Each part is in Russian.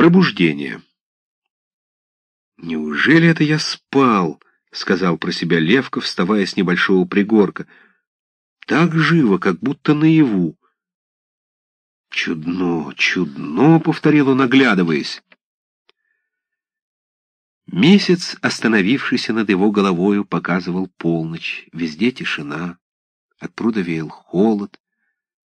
Пробуждение. «Неужели это я спал?» — сказал про себя Левка, вставая с небольшого пригорка. «Так живо, как будто наяву». «Чудно, чудно!» — повторил он, оглядываясь. Месяц, остановившийся над его головою, показывал полночь. Везде тишина. От пруда веял холод.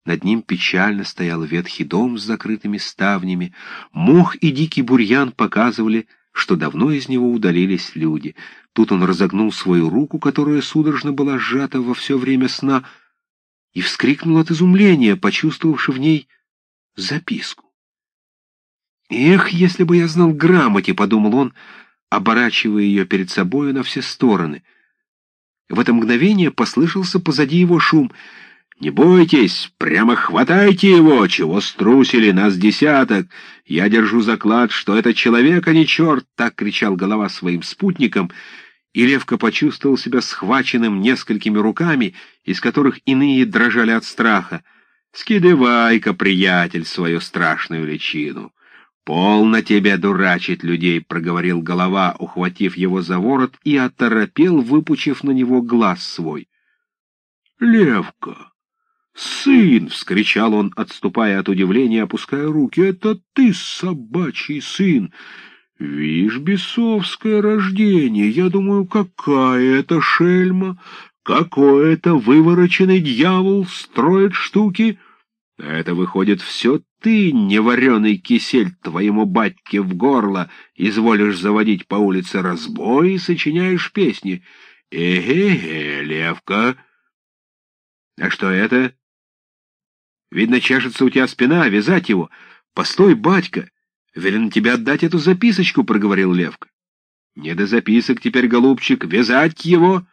Над ним печально стоял ветхий дом с закрытыми ставнями. Мох и дикий бурьян показывали, что давно из него удалились люди. Тут он разогнул свою руку, которая судорожно была сжата во все время сна, и вскрикнул от изумления, почувствовавши в ней записку. «Эх, если бы я знал грамоте», — подумал он, оборачивая ее перед собою на все стороны. В это мгновение послышался позади его шум — «Не бойтесь, прямо хватайте его, чего струсили, нас десяток. Я держу заклад, что это человек, а не черт!» — так кричал голова своим спутникам, и Левка почувствовал себя схваченным несколькими руками, из которых иные дрожали от страха. «Скидывай-ка, приятель, свою страшную личину!» «Полно тебе дурачить людей», — проговорил голова, ухватив его за ворот, и оторопел, выпучив на него глаз свой. «Левка!» «Сын!» — вскричал он, отступая от удивления, опуская руки. «Это ты, собачий сын! Вишь, бесовское рождение! Я думаю, какая это шельма! Какой это вывороченный дьявол строит штуки!» Это, выходит, все ты, невареный кисель, твоему батьке в горло, изволишь заводить по улице разбой и сочиняешь песни. Эге-ге, Левка! А что это? Видно, чешется у тебя спина, вязать его. Постой, батька, велено тебе отдать эту записочку, — проговорил Левка. Не до записок теперь, голубчик, вязать его.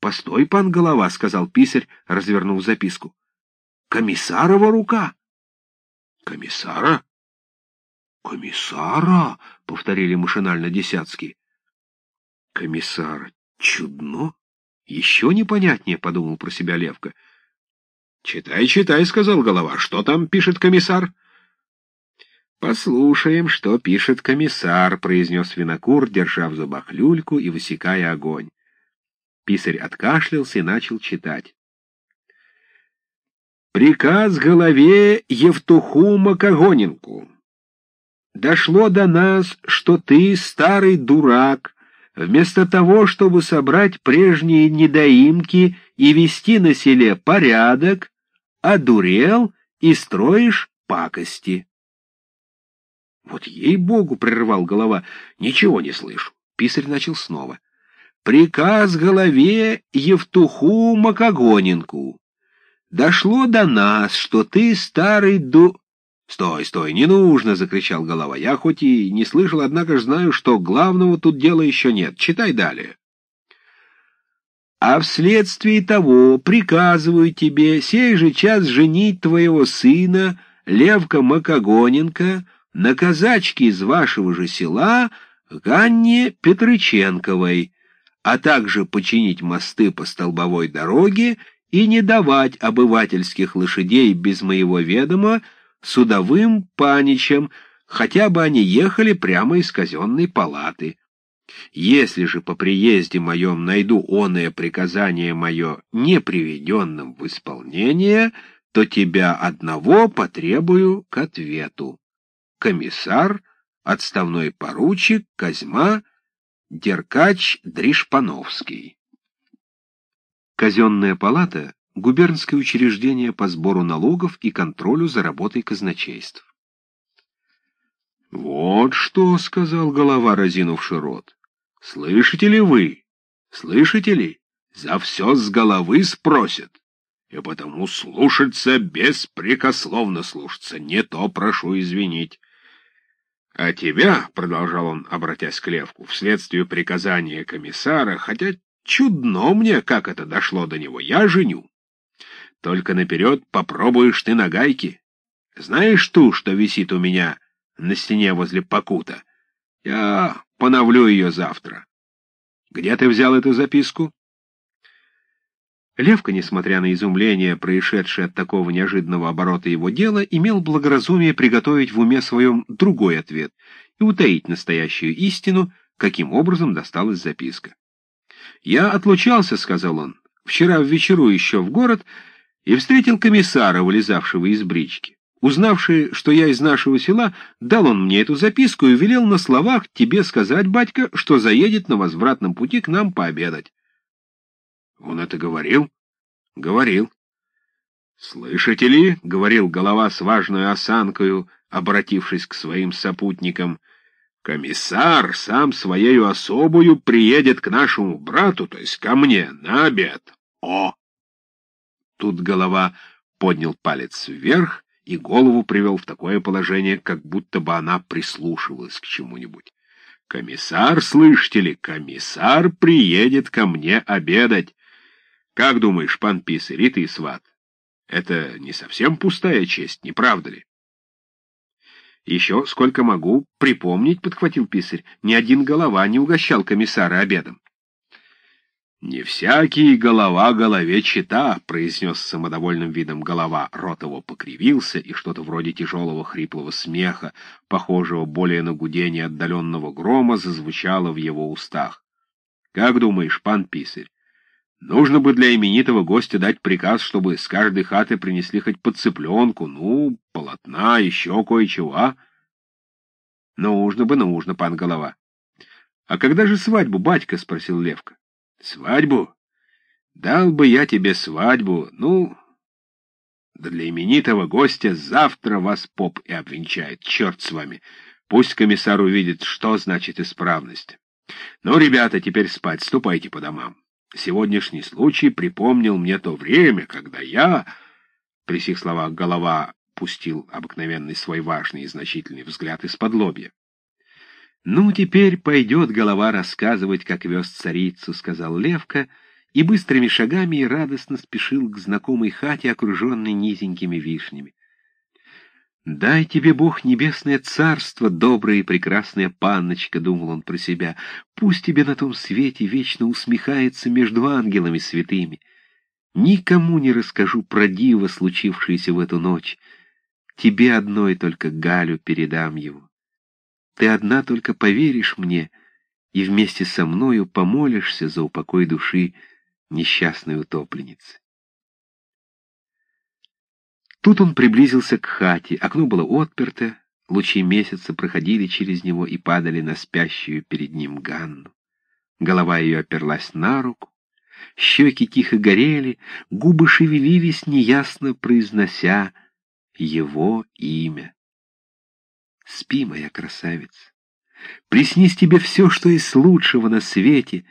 Постой, пан голова, — сказал писарь, развернув записку. Комиссарова рука. Комиссара? Комиссара, — повторили машинально десятские. Комиссара. Чудно. Еще непонятнее, — подумал про себя Левка. — «Читай, читай», — сказал голова. «Что там пишет комиссар?» «Послушаем, что пишет комиссар», — произнес винокур, держа в зубах люльку и высекая огонь. Писарь откашлялся и начал читать. «Приказ голове Евтуху Макогоненку. Дошло до нас, что ты, старый дурак, вместо того, чтобы собрать прежние недоимки и вести на селе порядок, одурел и строишь пакости. Вот ей-богу, — прервал голова, — ничего не слышу. Писарь начал снова. Приказ голове Евтуху Макогоненку. Дошло до нас, что ты старый ду... «Стой, стой, не нужно!» — закричал голова. «Я хоть и не слышал, однако ж знаю, что главного тут дела еще нет. Читай далее» а вследствие того приказываю тебе сей же час женить твоего сына, Левка Макогоненко, на казачке из вашего же села Ганне Петрыченковой, а также починить мосты по столбовой дороге и не давать обывательских лошадей без моего ведома судовым паничам, хотя бы они ехали прямо из казенной палаты. Если же по приезде моем найду оное приказание мое неприведенным в исполнение, то тебя одного потребую к ответу. Комиссар, отставной поручик Козьма, Деркач Дришпановский. Казенная палата — губернское учреждение по сбору налогов и контролю за работой казначейств. «Вот что», — сказал голова, разинувший рот. Слышите ли вы? Слышите ли? За все с головы спросят. И потому слушаться беспрекословно слушаться. Не то прошу извинить. А тебя, — продолжал он, обратясь к Левку, — вследствие приказания комиссара, хотя чудно мне, как это дошло до него, я женю. Только наперед попробуешь ты на гайке. Знаешь ту, что висит у меня на стене возле покута? Я Поновлю ее завтра. Где ты взял эту записку? Левка, несмотря на изумление, происшедшее от такого неожиданного оборота его дела, имел благоразумие приготовить в уме своем другой ответ и утаить настоящую истину, каким образом досталась записка. «Я отлучался», — сказал он, — «вчера в вечеру еще в город и встретил комиссара, вылезавшего из брички. Узнавший, что я из нашего села, дал он мне эту записку и велел на словах тебе сказать, батька, что заедет на возвратном пути к нам пообедать. Он это говорил? Говорил. Слышите ли, — говорил голова с важной осанкою, обратившись к своим сопутникам, — комиссар сам своею особою приедет к нашему брату, то есть ко мне, на обед. О! Тут голова поднял палец вверх и голову привел в такое положение, как будто бы она прислушивалась к чему-нибудь. «Комиссар, слышите ли, комиссар приедет ко мне обедать. Как думаешь, пан писарь, и сват, это не совсем пустая честь, не правда ли? Еще сколько могу припомнить, — подхватил писарь, — ни один голова не угощал комиссара обедом. «Не всякий голова голове чита», — произнес с самодовольным видом голова. Рот его покривился, и что-то вроде тяжелого хриплого смеха, похожего более на гудение отдаленного грома, зазвучало в его устах. «Как думаешь, пан писарь, Нужно бы для именитого гостя дать приказ, чтобы с каждой хаты принесли хоть подцыпленку, ну, полотна, еще кое-чего, а? Нужно бы, нужно, пан голова. — А когда же свадьбу, батька? — спросил Левка. — Свадьбу? Дал бы я тебе свадьбу, ну... Да для именитого гостя завтра вас поп и обвенчает, черт с вами. Пусть комиссар увидит, что значит исправность. Ну, ребята, теперь спать, ступайте по домам. Сегодняшний случай припомнил мне то время, когда я...» При сих словах голова пустил обыкновенный свой важный и значительный взгляд из-под лобья. «Ну, теперь пойдет голова рассказывать, как вез царицу», — сказал Левка, и быстрыми шагами и радостно спешил к знакомой хате, окруженной низенькими вишнями. «Дай тебе, Бог, небесное царство, добрая и прекрасная панночка», — думал он про себя, — «пусть тебе на том свете вечно усмехается между ангелами святыми. Никому не расскажу про диво, случившееся в эту ночь. Тебе одной только Галю передам его. Ты одна только поверишь мне и вместе со мною помолишься за упокой души несчастной утопленницы». Тут он приблизился к хате, окно было отперто, лучи месяца проходили через него и падали на спящую перед ним Ганну. Голова ее оперлась на руку, щеки тихо горели, губы шевелились, неясно произнося его имя. Спи, моя красавица, приснись тебе все, что есть лучшего на свете,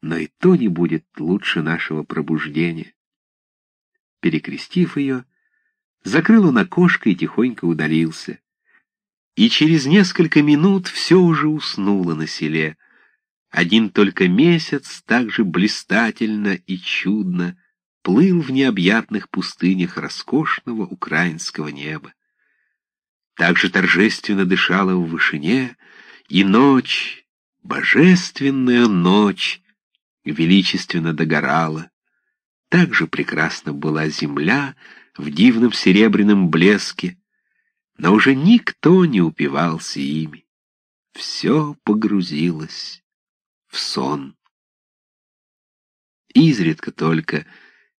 но и то не будет лучше нашего пробуждения. Перекрестив ее, закрыл он окошко и тихонько удалился. И через несколько минут все уже уснуло на селе. Один только месяц так же блистательно и чудно плыл в необъятных пустынях роскошного украинского неба. Так же торжественно дышала в вышине, и ночь, божественная ночь, величественно догорала. Так же прекрасна была земля, в дивном серебряном блеске, но уже никто не упивался ими. Все погрузилось в сон. Изредка только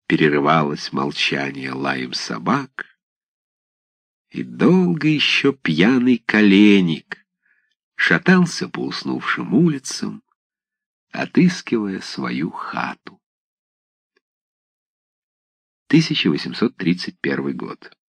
перерывалось молчание лаем собак, и долго еще пьяный коленник шатался по уснувшим улицам, отыскивая свою хату. 1831 год.